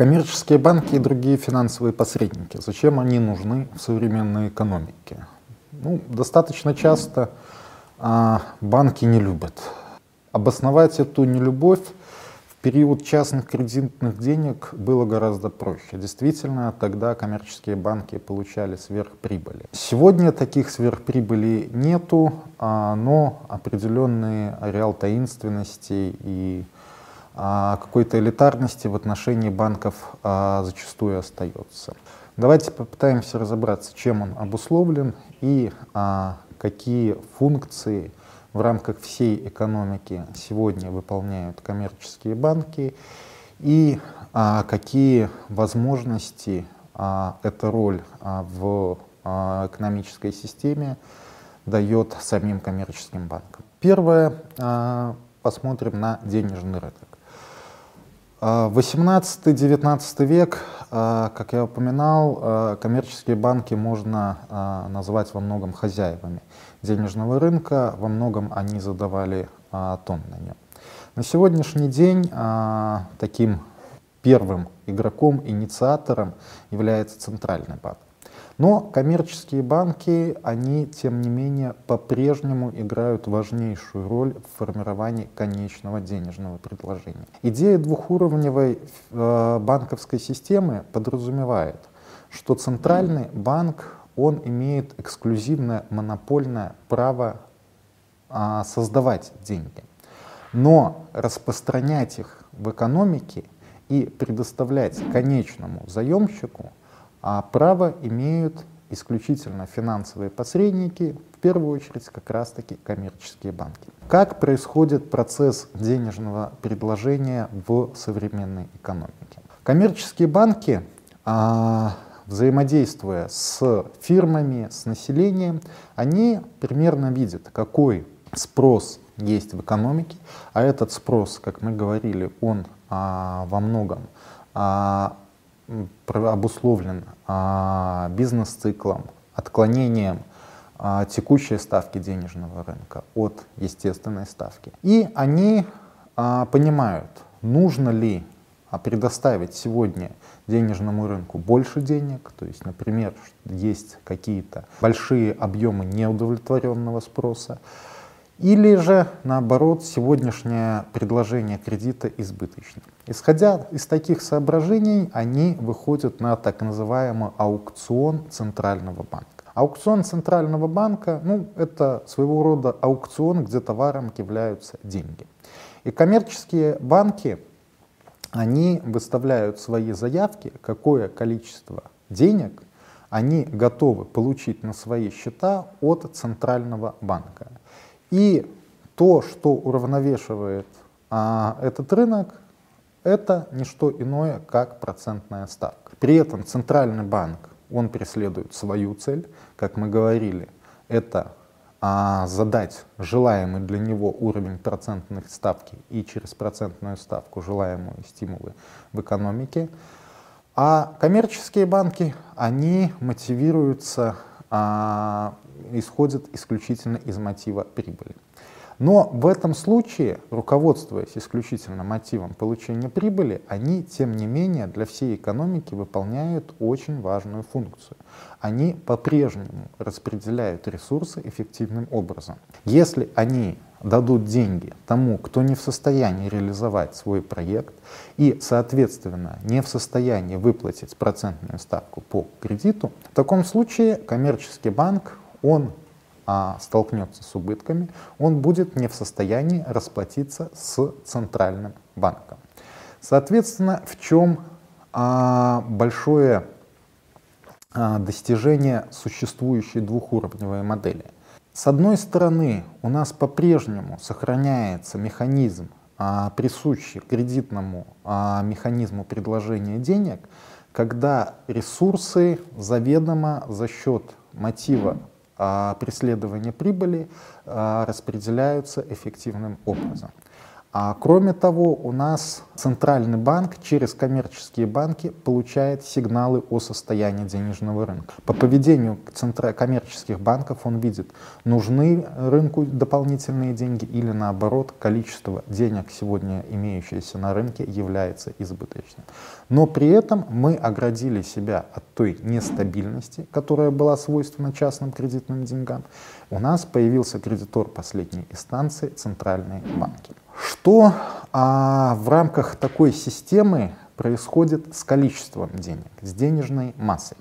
Коммерческие банки и другие финансовые посредники, зачем они нужны в современной экономике? Ну, достаточно часто а, банки не любят. Обосновать эту нелюбовь в период частных кредитных денег было гораздо проще. Действительно, тогда коммерческие банки получали сверхприбыли. Сегодня таких сверхприбылей нету, а, но определенный ареал таинственности и какой-то элитарности в отношении банков а, зачастую остается. Давайте попытаемся разобраться, чем он обусловлен и а, какие функции в рамках всей экономики сегодня выполняют коммерческие банки и какие возможности эта роль в экономической системе дает самим коммерческим банкам. Первое, посмотрим на денежный рынок. 18-19 а, век, а, как я упоминал, а, коммерческие банки можно назвать во многом хозяевами денежного рынка, во многом они задавали тон на нем. На сегодняшний день таким первым игроком, инициатором является Центральный банк. Но коммерческие банки, они, тем не менее, по-прежнему играют важнейшую роль в формировании конечного денежного предложения. Идея двухуровневой э, банковской системы подразумевает, что центральный банк, он имеет эксклюзивное монопольное право э, создавать деньги. Но распространять их в экономике и предоставлять конечному заемщику а право имеют исключительно финансовые посредники, в первую очередь как раз-таки коммерческие банки. Как происходит процесс денежного предложения в современной экономике? Коммерческие банки, а, взаимодействуя с фирмами, с населением, они примерно видят, какой спрос есть в экономике, а этот спрос, как мы говорили, он а, во многом а, обусловлен а, бизнес-циклом, отклонением а, текущей ставки денежного рынка от естественной ставки. И они а, понимают, нужно ли предоставить сегодня денежному рынку больше денег, то есть, например, есть какие-то большие объемы неудовлетворенного спроса, или же, наоборот, сегодняшнее предложение кредита избыточно. Исходя из таких соображений, они выходят на так называемый аукцион Центрального банка. Аукцион Центрального банка, ну, это своего рода аукцион, где товаром являются деньги. И коммерческие банки, они выставляют свои заявки, какое количество денег они готовы получить на свои счета от Центрального банка. И то, что уравновешивает а, этот рынок, это не что иное, как процентная ставка. При этом центральный банк, он преследует свою цель, как мы говорили, это а, задать желаемый для него уровень процентной ставки и через процентную ставку желаемые стимулы в экономике. А коммерческие банки, они мотивируются а, исходят исключительно из мотива прибыли. Но в этом случае, руководствуясь исключительно мотивом получения прибыли, они, тем не менее, для всей экономики выполняют очень важную функцию. Они по-прежнему распределяют ресурсы эффективным образом. Если они дадут деньги тому, кто не в состоянии реализовать свой проект и, соответственно, не в состоянии выплатить процентную ставку по кредиту, в таком случае коммерческий банк он а, столкнется с убытками, он будет не в состоянии расплатиться с центральным банком. Соответственно, в чем а, большое а, достижение существующей двухуровневой модели? С одной стороны, у нас по-прежнему сохраняется механизм, а, присущий кредитному а, механизму предложения денег, когда ресурсы заведомо за счет мотива преследования прибыли а, распределяются эффективным образом. А кроме того, у нас центральный банк через коммерческие банки получает сигналы о состоянии денежного рынка. По поведению коммерческих банков он видит, нужны рынку дополнительные деньги или наоборот, количество денег сегодня имеющееся на рынке является избыточным. Но при этом мы оградили себя от той нестабильности, которая была свойственна частным кредитным деньгам. У нас появился кредитор последней инстанции — центральные банки. Что а, в рамках такой системы происходит с количеством денег, с денежной массой?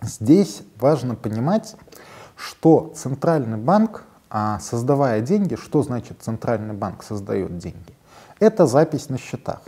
Здесь важно понимать, что центральный банк, а, создавая деньги, что значит центральный банк создает деньги? Это запись на счетах.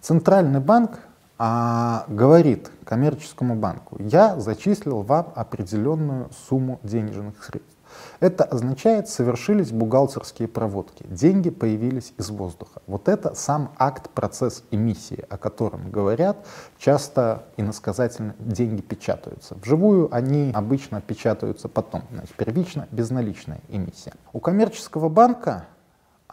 Центральный банк а, говорит коммерческому банку, я зачислил вам определенную сумму денежных средств. Это означает, совершились бухгалтерские проводки, деньги появились из воздуха. Вот это сам акт, процесс эмиссии, о котором говорят, часто иносказательно деньги печатаются. Вживую они обычно печатаются потом, значит, первично безналичная эмиссия. У коммерческого банка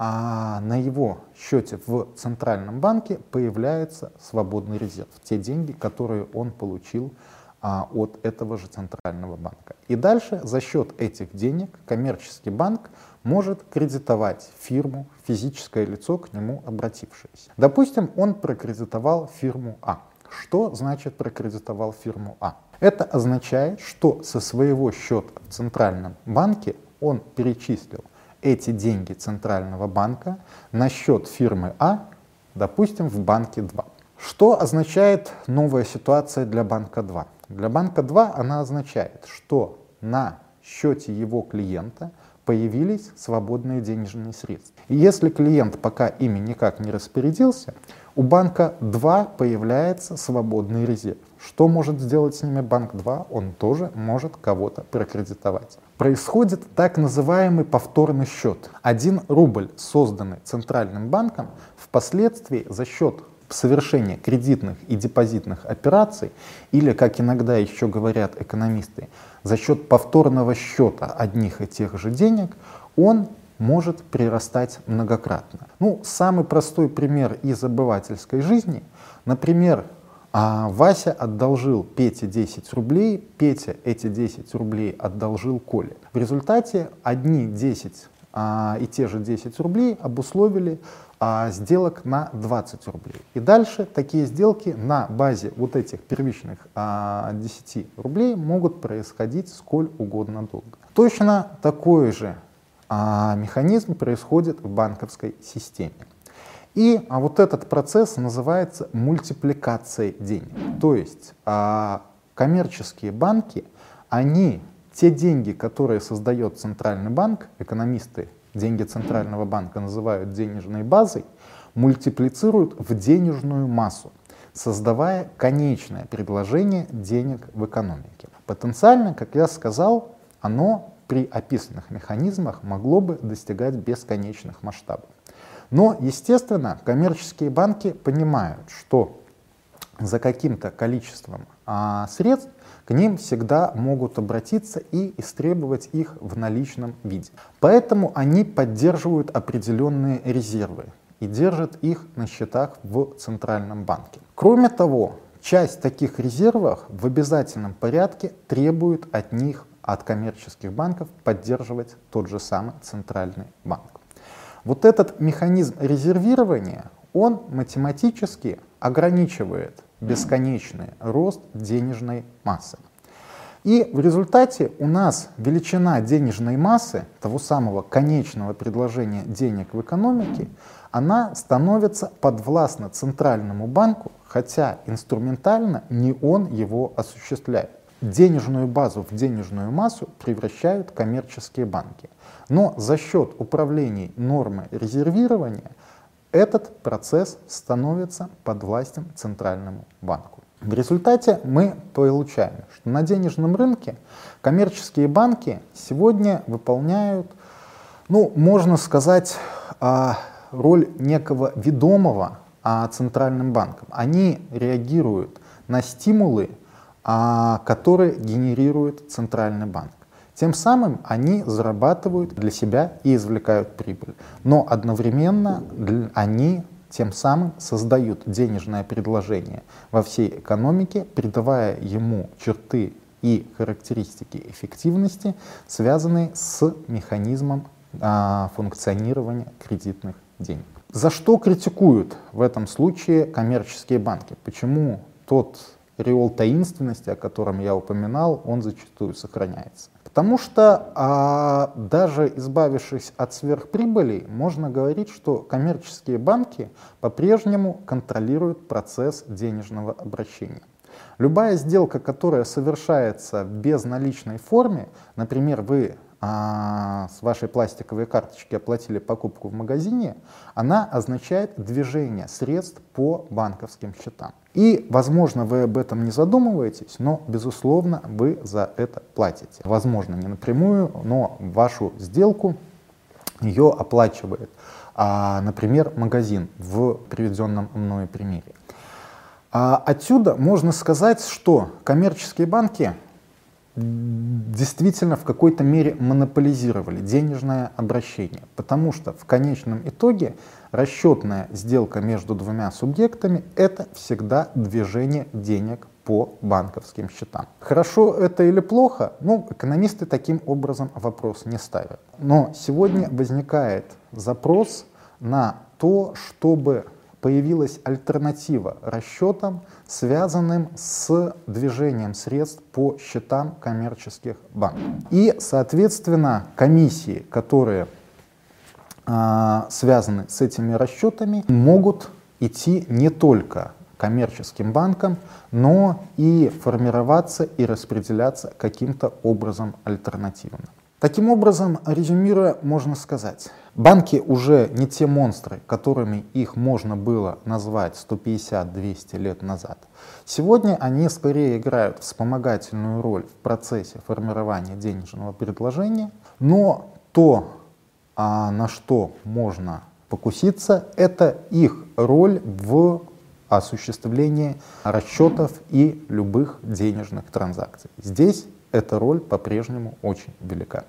а на его счете в Центральном банке появляется свободный резерв, те деньги, которые он получил а, от этого же Центрального банка. И дальше за счет этих денег коммерческий банк может кредитовать фирму, физическое лицо, к нему обратившееся. Допустим, он прокредитовал фирму А. Что значит прокредитовал фирму А? Это означает, что со своего счета в Центральном банке он перечислил эти деньги Центрального банка на счет фирмы А, допустим, в банке 2. Что означает новая ситуация для банка 2? Для банка 2 она означает, что на счете его клиента появились свободные денежные средства. И если клиент пока ими никак не распорядился, у банка 2 появляется свободный резерв. Что может сделать с ними банк 2? Он тоже может кого-то прокредитовать происходит так называемый повторный счет. Один рубль, созданный Центральным банком, впоследствии за счет совершения кредитных и депозитных операций, или, как иногда еще говорят экономисты, за счет повторного счета одних и тех же денег, он может прирастать многократно. Ну, самый простой пример из обывательской жизни, например, а Вася одолжил Пете 10 рублей, Петя эти 10 рублей одолжил Коле. В результате одни 10 а, и те же 10 рублей обусловили а, сделок на 20 рублей. И дальше такие сделки на базе вот этих первичных а, 10 рублей могут происходить сколь угодно долго. Точно такой же а, механизм происходит в банковской системе. И а вот этот процесс называется мультипликацией денег. То есть а, коммерческие банки, они те деньги, которые создает Центральный банк, экономисты деньги Центрального банка называют денежной базой, мультиплицируют в денежную массу, создавая конечное предложение денег в экономике. Потенциально, как я сказал, оно при описанных механизмах могло бы достигать бесконечных масштабов. Но, естественно, коммерческие банки понимают, что за каким-то количеством а, средств к ним всегда могут обратиться и истребовать их в наличном виде. Поэтому они поддерживают определенные резервы и держат их на счетах в Центральном банке. Кроме того, часть таких резервов в обязательном порядке требует от них, от коммерческих банков, поддерживать тот же самый Центральный банк. Вот этот механизм резервирования, он математически ограничивает бесконечный рост денежной массы. И в результате у нас величина денежной массы, того самого конечного предложения денег в экономике, она становится подвластна Центральному банку, хотя инструментально не он его осуществляет. Денежную базу в денежную массу превращают коммерческие банки. Но за счет управления нормы резервирования этот процесс становится подвластен Центральному банку. В результате мы получаем, что на денежном рынке коммерческие банки сегодня выполняют, ну, можно сказать, а, роль некого ведомого а, центральным банком. Они реагируют на стимулы, а, которые генерирует центральный банк. Тем самым они зарабатывают для себя и извлекают прибыль. Но одновременно они тем самым создают денежное предложение во всей экономике, придавая ему черты и характеристики эффективности, связанные с механизмом а, функционирования кредитных денег. За что критикуют в этом случае коммерческие банки? Почему тот ореол таинственности, о котором я упоминал, он зачастую сохраняется? Потому что а, даже избавившись от сверхприбылей, можно говорить, что коммерческие банки по-прежнему контролируют процесс денежного обращения. Любая сделка, которая совершается в безналичной форме, например, вы а, с вашей пластиковой карточки оплатили покупку в магазине, она означает движение средств по банковским счетам. И, возможно, вы об этом не задумываетесь, но, безусловно, вы за это платите. Возможно, не напрямую, но вашу сделку ее оплачивает, а, например, магазин в приведенном мной примере. А отсюда можно сказать, что коммерческие банки действительно в какой-то мере монополизировали денежное обращение, потому что в конечном итоге расчетная сделка между двумя субъектами — это всегда движение денег по банковским счетам. Хорошо это или плохо? Ну, экономисты таким образом вопрос не ставят. Но сегодня возникает запрос на то, чтобы появилась альтернатива расчетам, связанным с движением средств по счетам коммерческих банков. И, соответственно, комиссии, которые э, связаны с этими расчетами, могут идти не только коммерческим банкам, но и формироваться и распределяться каким-то образом альтернативно. Таким образом, резюмируя, можно сказать, банки уже не те монстры, которыми их можно было назвать 150-200 лет назад. Сегодня они скорее играют вспомогательную роль в процессе формирования денежного предложения, но то, а на что можно покуситься, это их роль в осуществлении расчетов и любых денежных транзакций. Здесь эта роль по-прежнему очень велика.